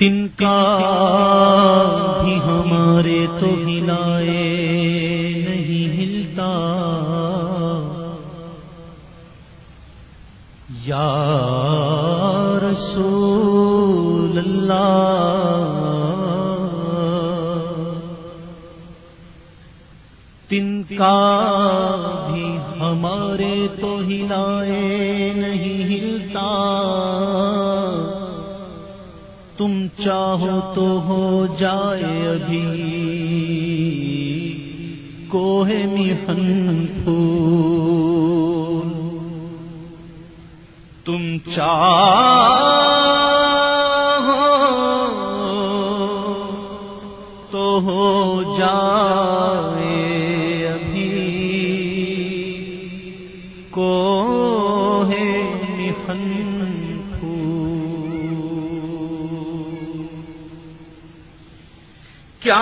تن کا بھی ہمارے تو ہلائے نہیں ہلتا۔ یا رسول اللہ تن کا بھی ہمارے تو ہلائے نہیں ہلتا۔ چاہو تو ہو جائے ابھی۔ کوہ محن پھول۔ تم چاہو تو ہو جائے کیا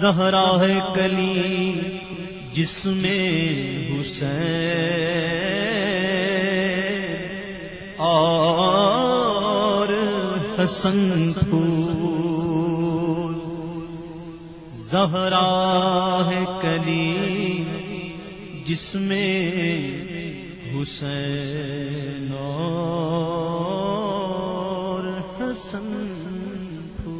زہرا ہے کلی جس میں حسین اور حسن پھول زہرا ہے کلی جس میں حسین اور حسن پھول۔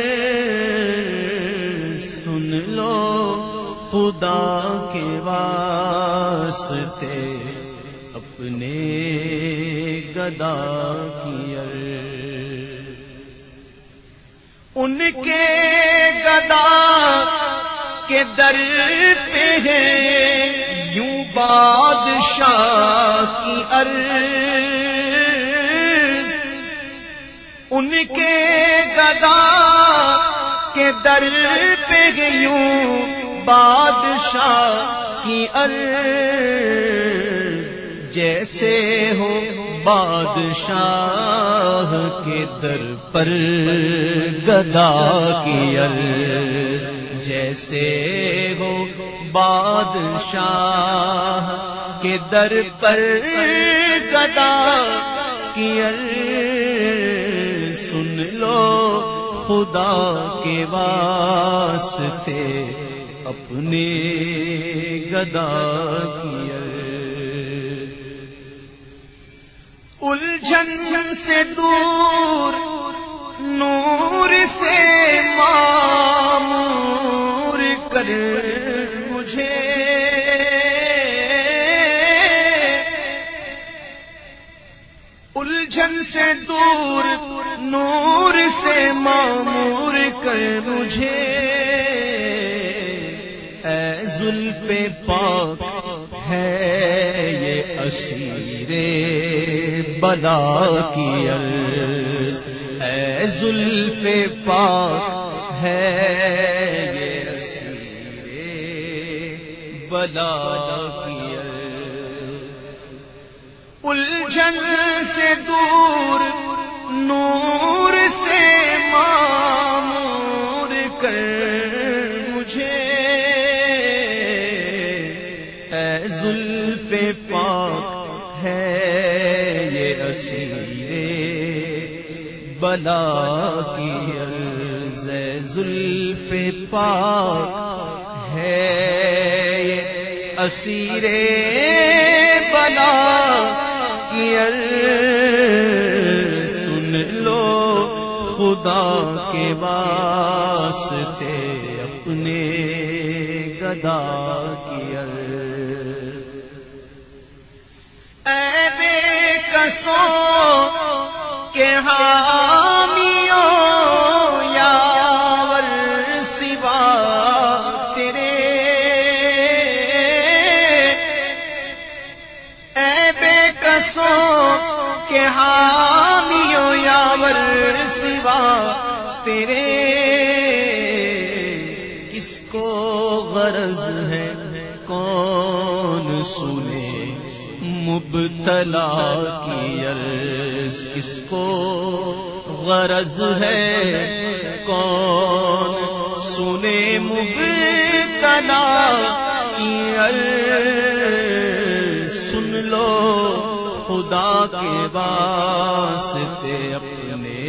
خدا کے واسطے اپنے گدا کی ان کے گدا کے در پہ ہیں یوں بادشاہ کی ار ان کے گدا کے در پہ یوں بادشاہ کی ار جیسے ہو بادشاہ کے در پر گدا کی ار جیسے ہو بادشاہ کے در پر گدا کی سن لو خدا کے واسطے اپنے گدا الجھن سے دور، نور سے مامور کر مجھے۔ الجھن سے دور، نور سے معمور کر مجھے۔ زلف پاک ہے یہ اسیر بلا کی اے زلف پاک ہے یہ اسیر بلا کی الجھن سے دور نور بلا کی زل پہ پاک ہے اسیر بلا سن لو خدا کے واسطے اپنے گدا کی اے بے کسوں کے حامیوں یاور سوا تیرے۔ اے بے کسوں کے حامیوں یاور سوا تیرے۔ کس کو غرض ہے؟ کون سنے؟ مبتلا کی عرض۔ کو غرض ہے کون سنے مبتلا کی سن لو خدا کے واسطے اپنے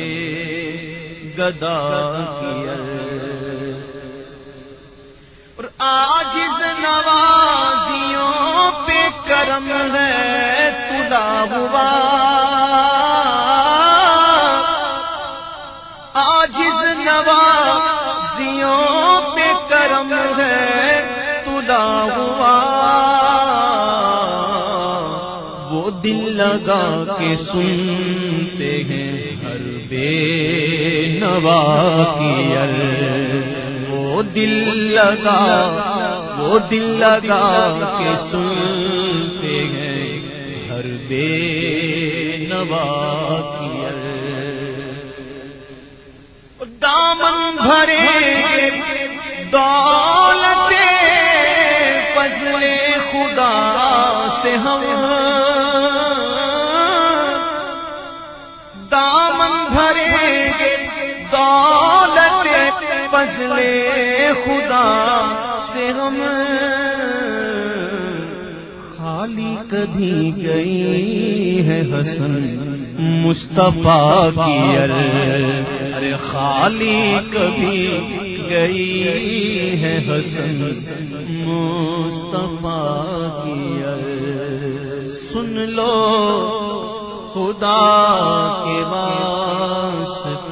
گدا کی اور آج نوازیوں پہ کرم ہے تلا ہوا لگا کے سنتے ہیں ہر بے نوا کی وہ دل لگا، وہ دل لگا کے سنتے ہیں ہر بے نوا کی دامن بھرے دولت فضل خدا سے ہم فضل خدا سے ہم خالی کبھی گئی ہے حسن مصطفیٰ کی ارے خالی کبھی گئی ہے حسن مصطفیٰ کی سن لو خدا کے واسطے